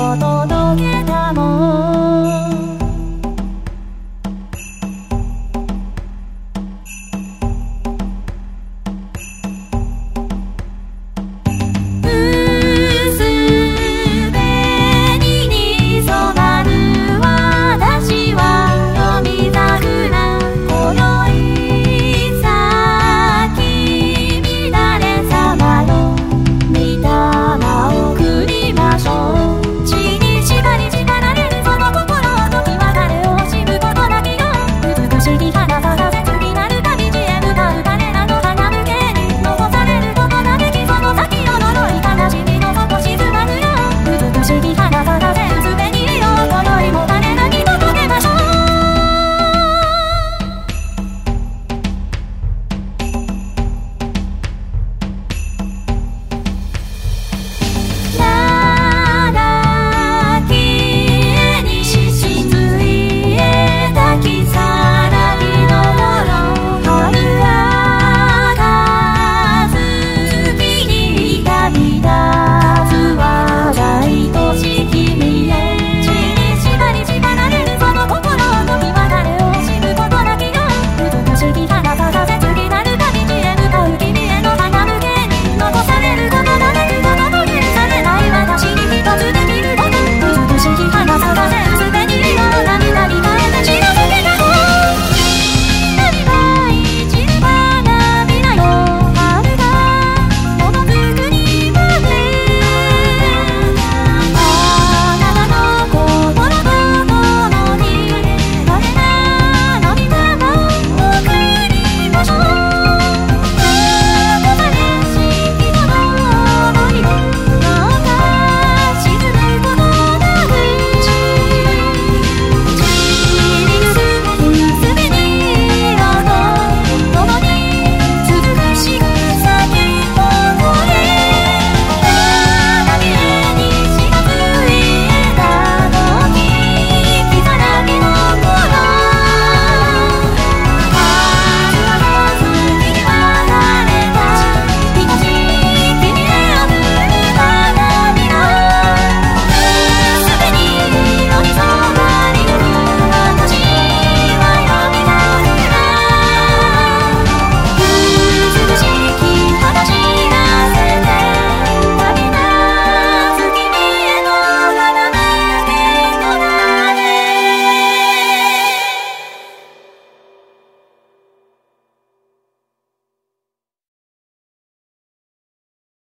届